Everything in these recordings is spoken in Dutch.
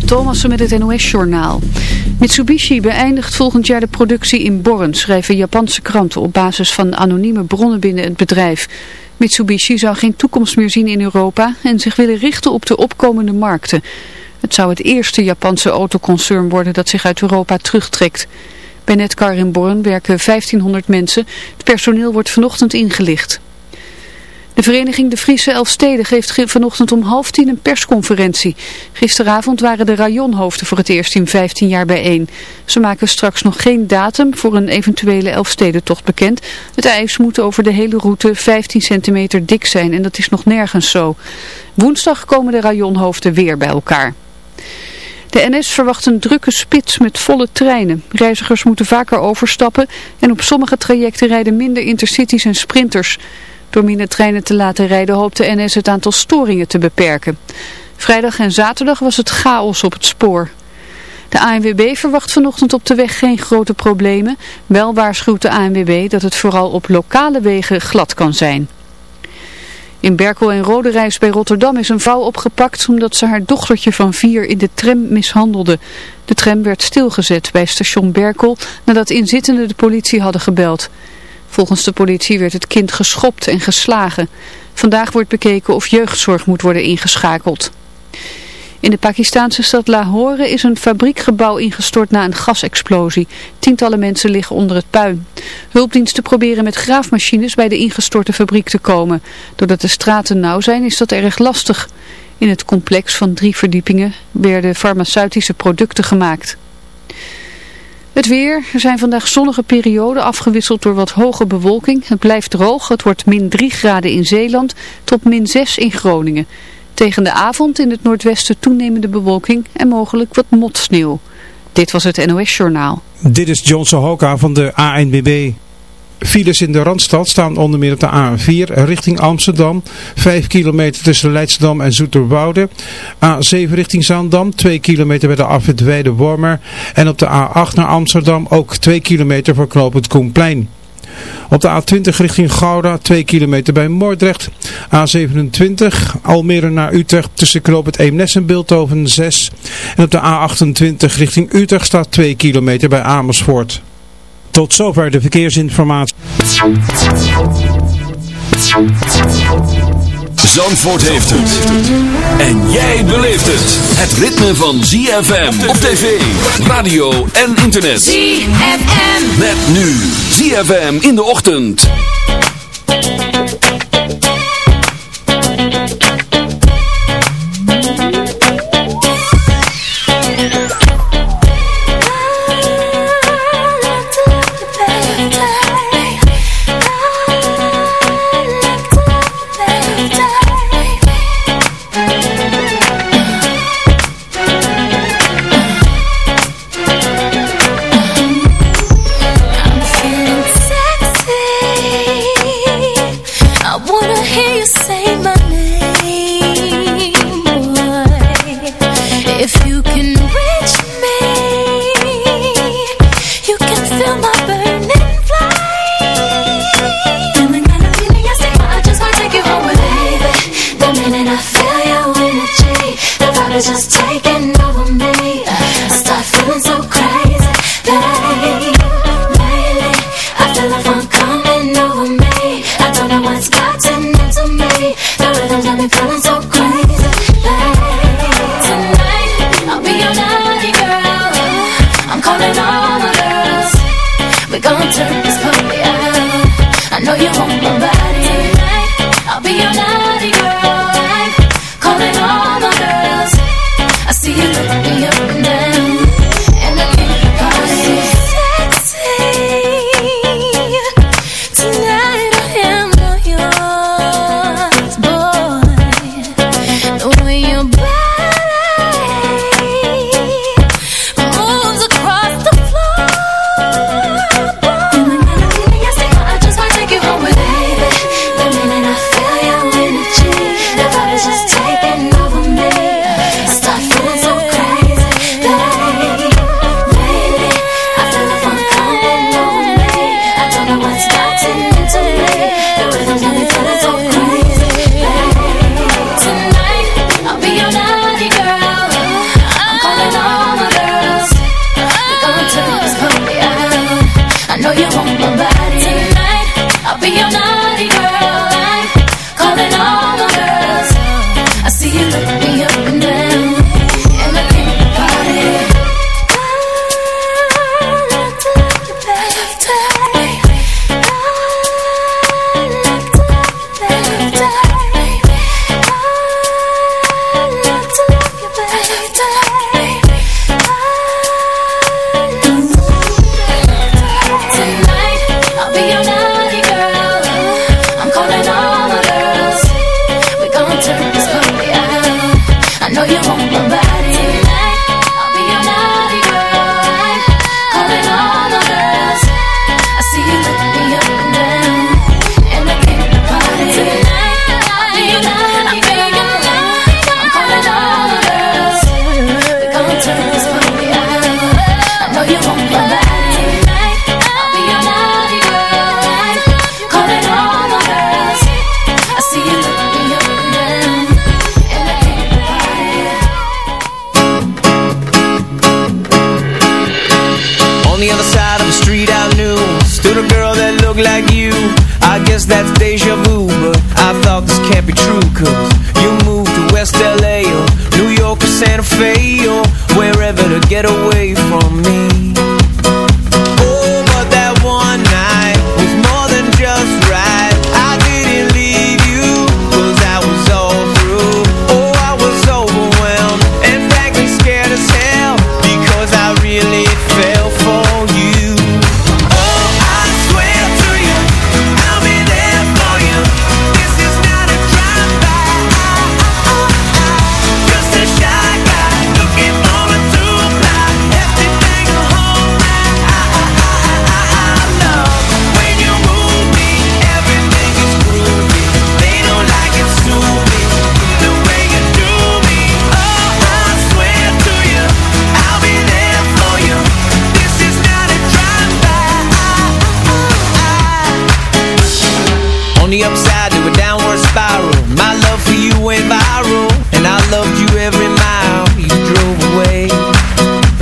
Thomassen met het NOS-journaal. Mitsubishi beëindigt volgend jaar de productie in Borren, schrijven Japanse kranten op basis van anonieme bronnen binnen het bedrijf. Mitsubishi zou geen toekomst meer zien in Europa en zich willen richten op de opkomende markten. Het zou het eerste Japanse autoconcern worden dat zich uit Europa terugtrekt. Bij Netcar in Borren werken 1500 mensen. Het personeel wordt vanochtend ingelicht. De vereniging De Friese Elfsteden geeft vanochtend om half tien een persconferentie. Gisteravond waren de rajonhoofden voor het eerst in 15 jaar bijeen. Ze maken straks nog geen datum voor een eventuele Elfstedentocht bekend. Het ijs moet over de hele route 15 centimeter dik zijn en dat is nog nergens zo. Woensdag komen de rajonhoofden weer bij elkaar. De NS verwacht een drukke spits met volle treinen. Reizigers moeten vaker overstappen en op sommige trajecten rijden minder intercities en sprinters. Door minder treinen te laten rijden hoopt de NS het aantal storingen te beperken. Vrijdag en zaterdag was het chaos op het spoor. De ANWB verwacht vanochtend op de weg geen grote problemen. Wel waarschuwt de ANWB dat het vooral op lokale wegen glad kan zijn. In Berkel en Roderijs bij Rotterdam is een vrouw opgepakt omdat ze haar dochtertje van vier in de tram mishandelde. De tram werd stilgezet bij station Berkel nadat inzittenden de politie hadden gebeld. Volgens de politie werd het kind geschopt en geslagen. Vandaag wordt bekeken of jeugdzorg moet worden ingeschakeld. In de Pakistanse stad Lahore is een fabriekgebouw ingestort na een gasexplosie. Tientallen mensen liggen onder het puin. Hulpdiensten proberen met graafmachines bij de ingestorte fabriek te komen. Doordat de straten nauw zijn is dat erg lastig. In het complex van drie verdiepingen werden farmaceutische producten gemaakt. Het weer. Er zijn vandaag zonnige perioden afgewisseld door wat hoge bewolking. Het blijft droog. Het wordt min 3 graden in Zeeland tot min 6 in Groningen. Tegen de avond in het noordwesten toenemende bewolking en mogelijk wat motsneeuw. Dit was het NOS Journaal. Dit is Johnson Hoka van de ANBB. Files in de Randstad staan onder meer op de A4 richting Amsterdam. 5 kilometer tussen Leidschendam en Zoeterwoude. A7 richting Zaandam. 2 kilometer bij de afwit Weide-Wormer. En op de A8 naar Amsterdam ook 2 kilometer voor knooppunt Koenplein. Op de A20 richting Gouda 2 kilometer bij Moordrecht. A27 Almere naar Utrecht tussen knooppunt Eemnes en Beeldhoven 6. En op de A28 richting Utrecht staat 2 kilometer bij Amersfoort. Tot zover de verkeersinformatie. Zandvoort heeft het. En jij beleeft het. Het ritme van ZFM op tv, radio en internet. ZFM. Met nu ZFM in de ochtend. just taking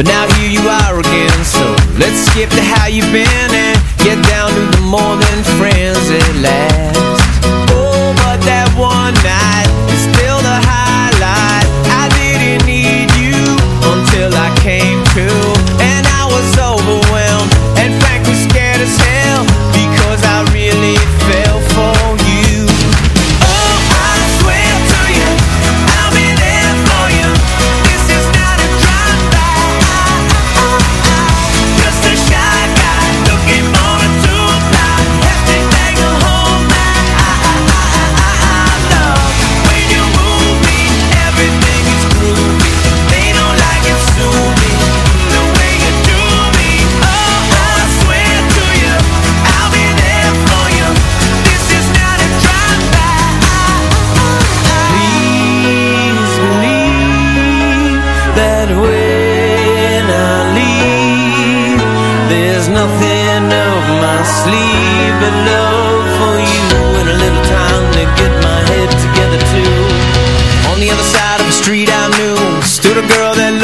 But now here you are again. So let's skip to how you've been And get down to the more than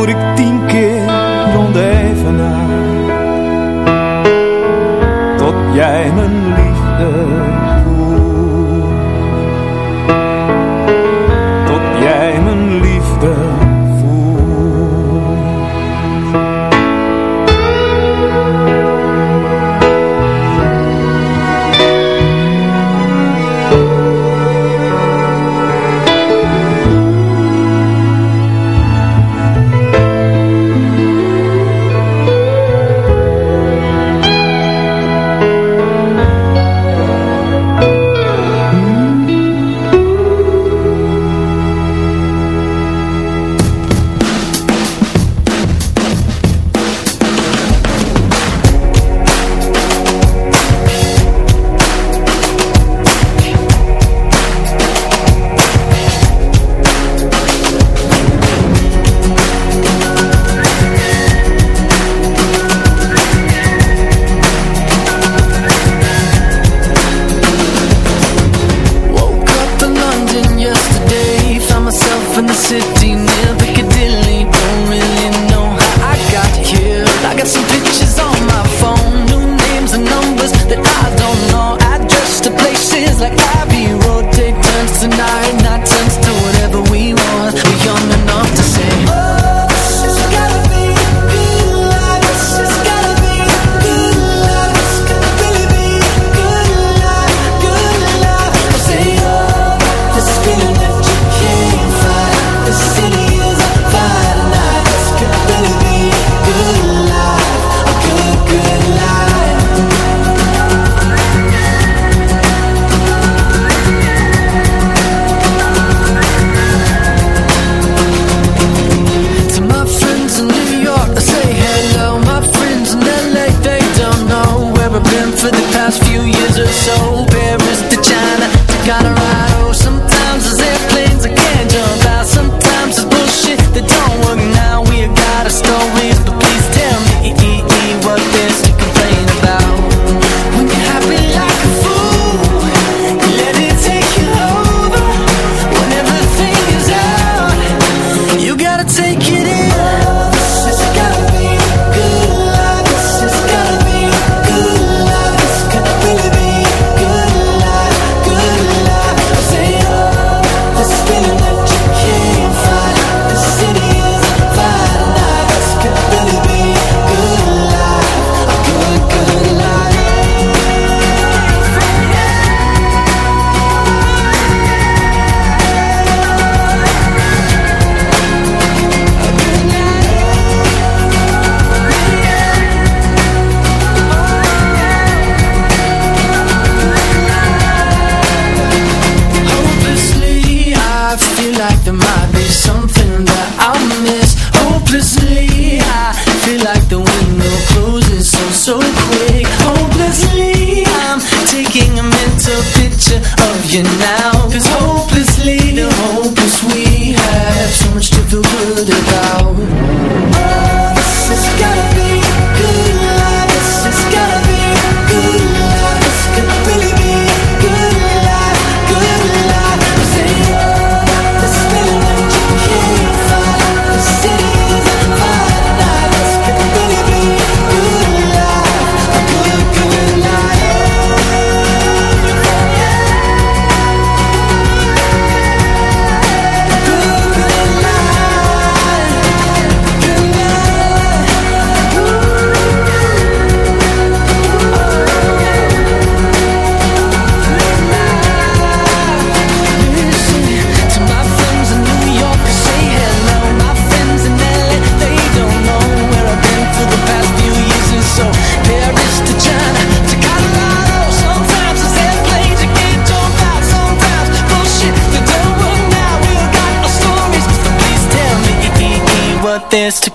moet ik tien keer rondevenaren. Tot jij mijn liefde voelt. Tot jij mijn liefde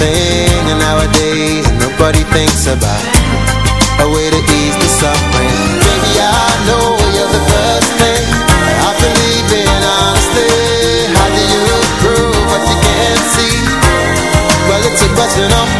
nothing And nowadays nobody thinks about. A way to ease the suffering. Baby I know you're the first thing. I believe in honestly How do you prove what you can't see? Well it's a question of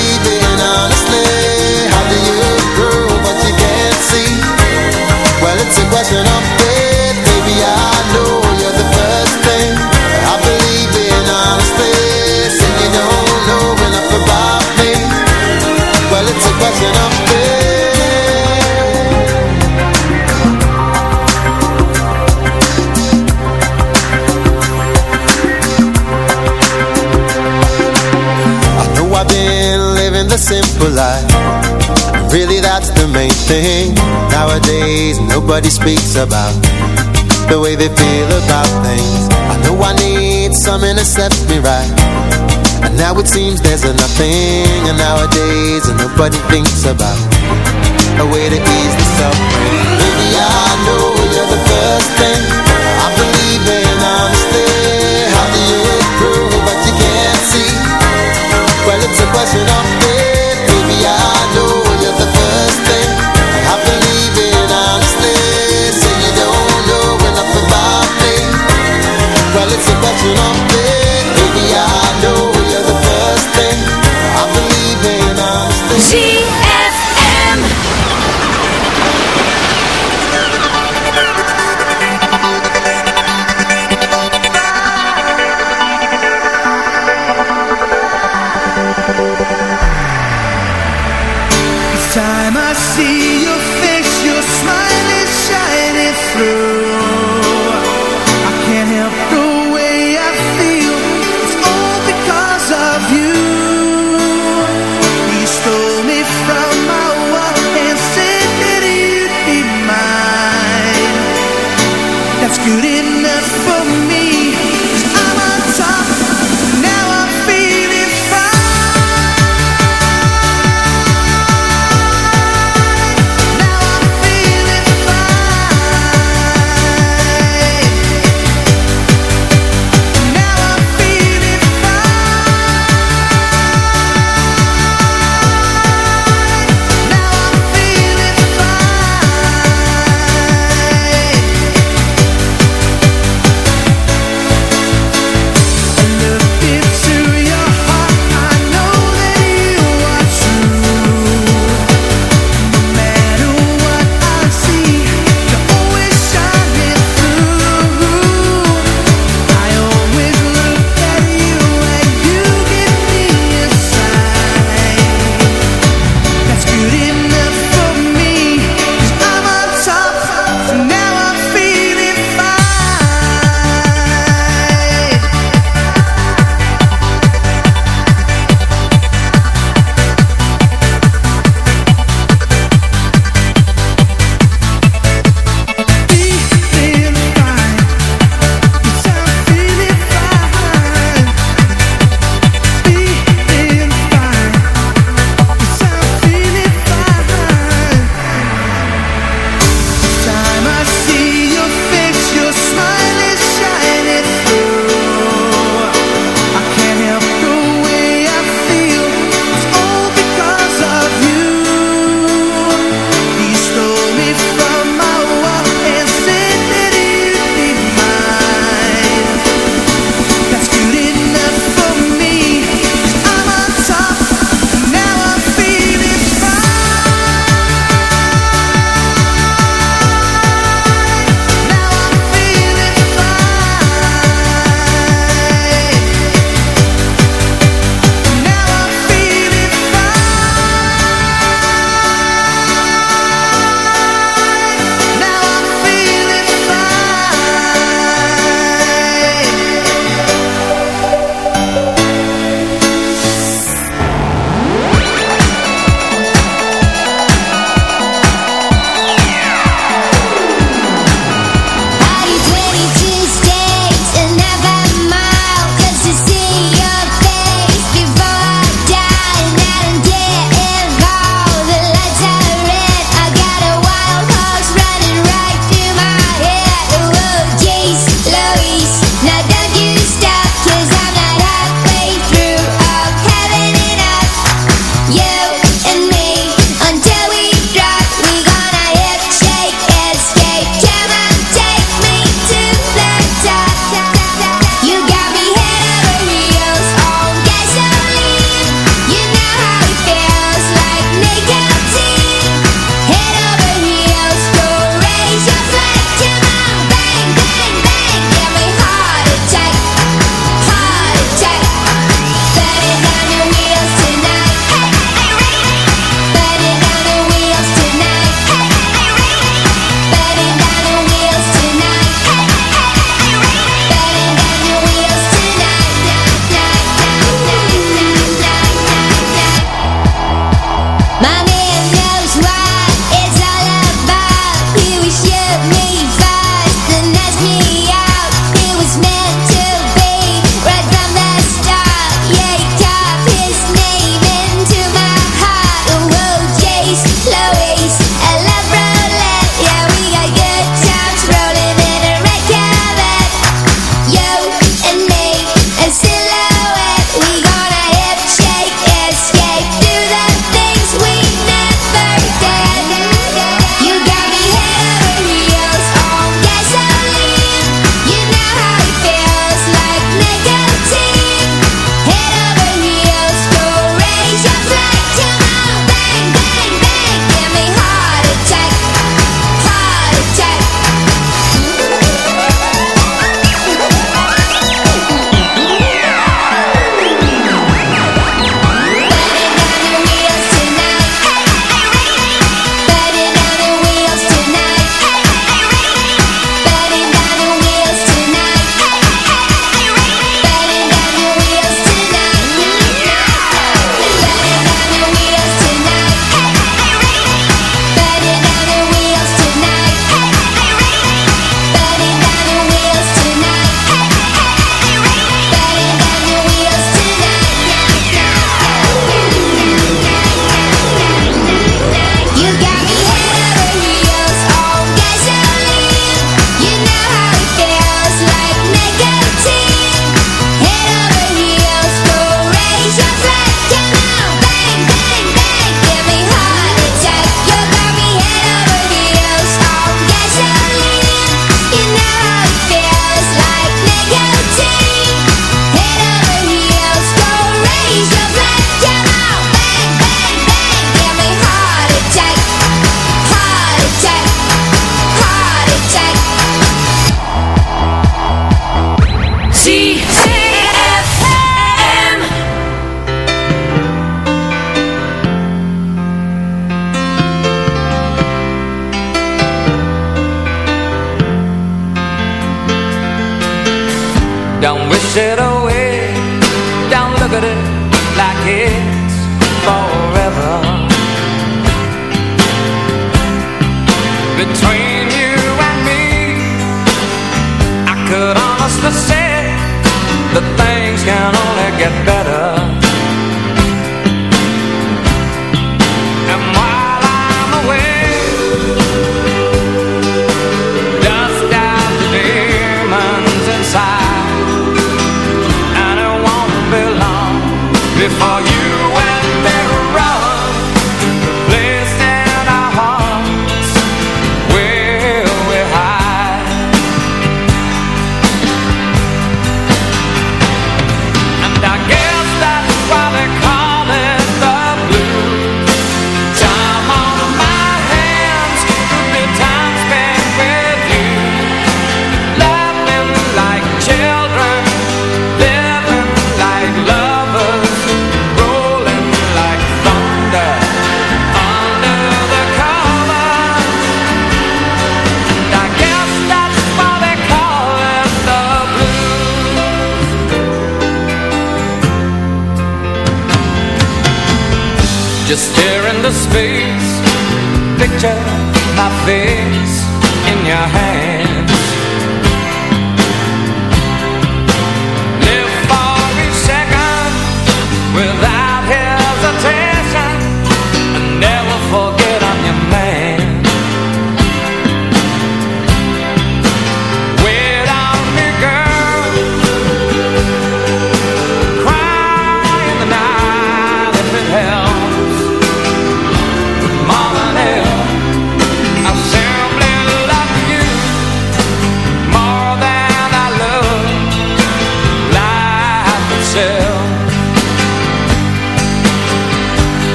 life. Really that's the main thing Nowadays nobody speaks about. The way they feel about things. I know I need something to set me right. And now it seems there's nothing And nowadays nobody thinks about A way to ease the suffering. Baby I know you're the first thing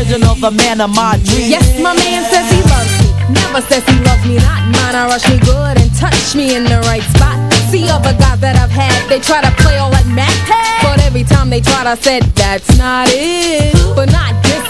original, the man of my dreams. Yes, my man says he loves me, never says he loves me not. Mine, I rush me good and touch me in the right spot. See other guys that I've had, they try to play all that Mac But every time they tried, I said, that's not it. But not this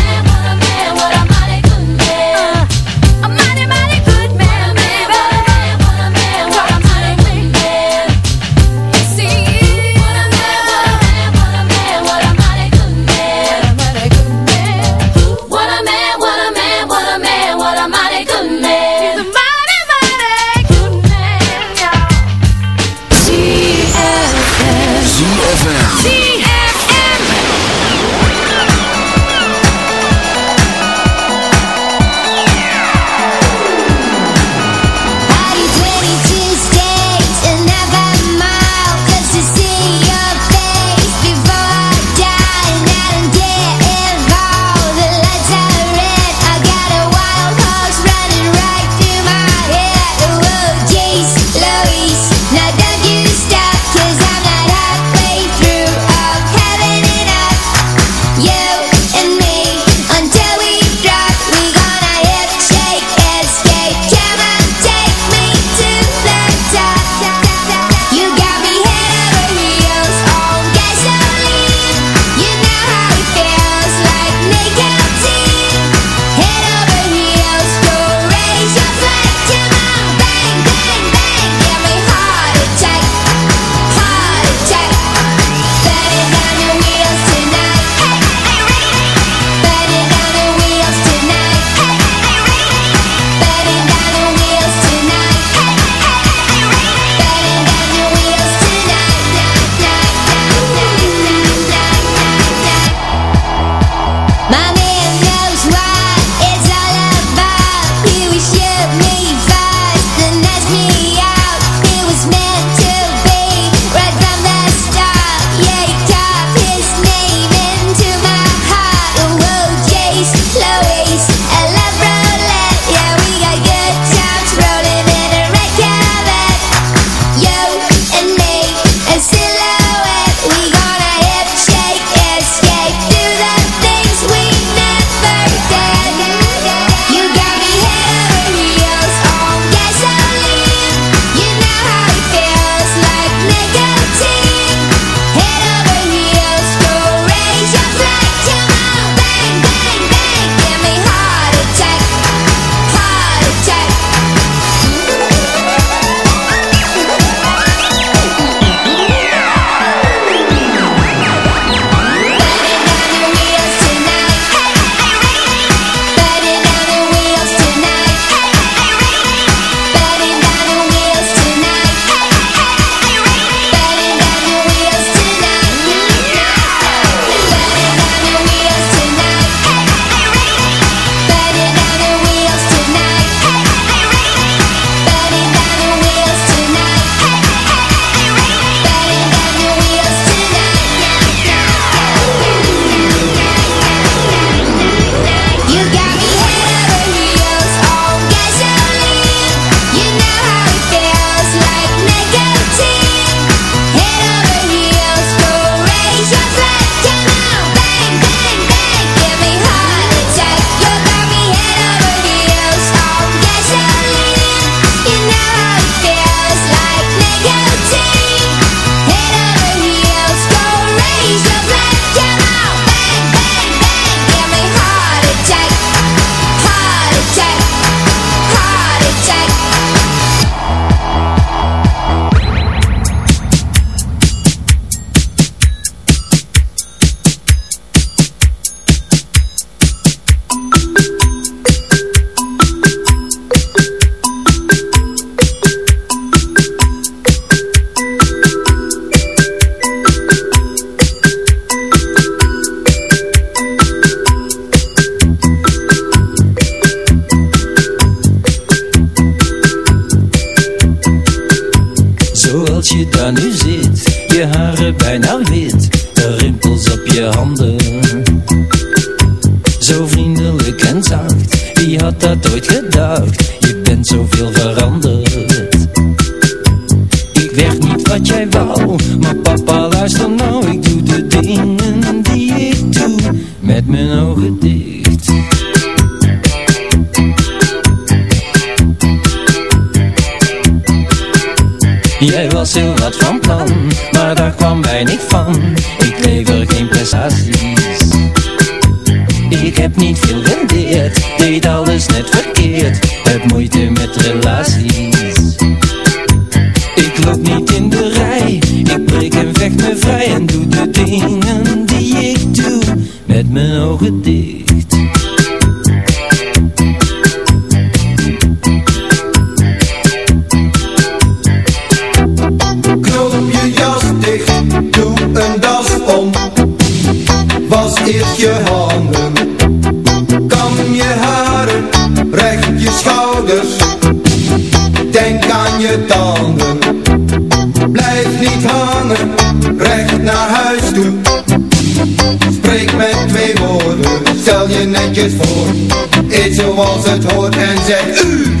It's zoals het hoort en zet u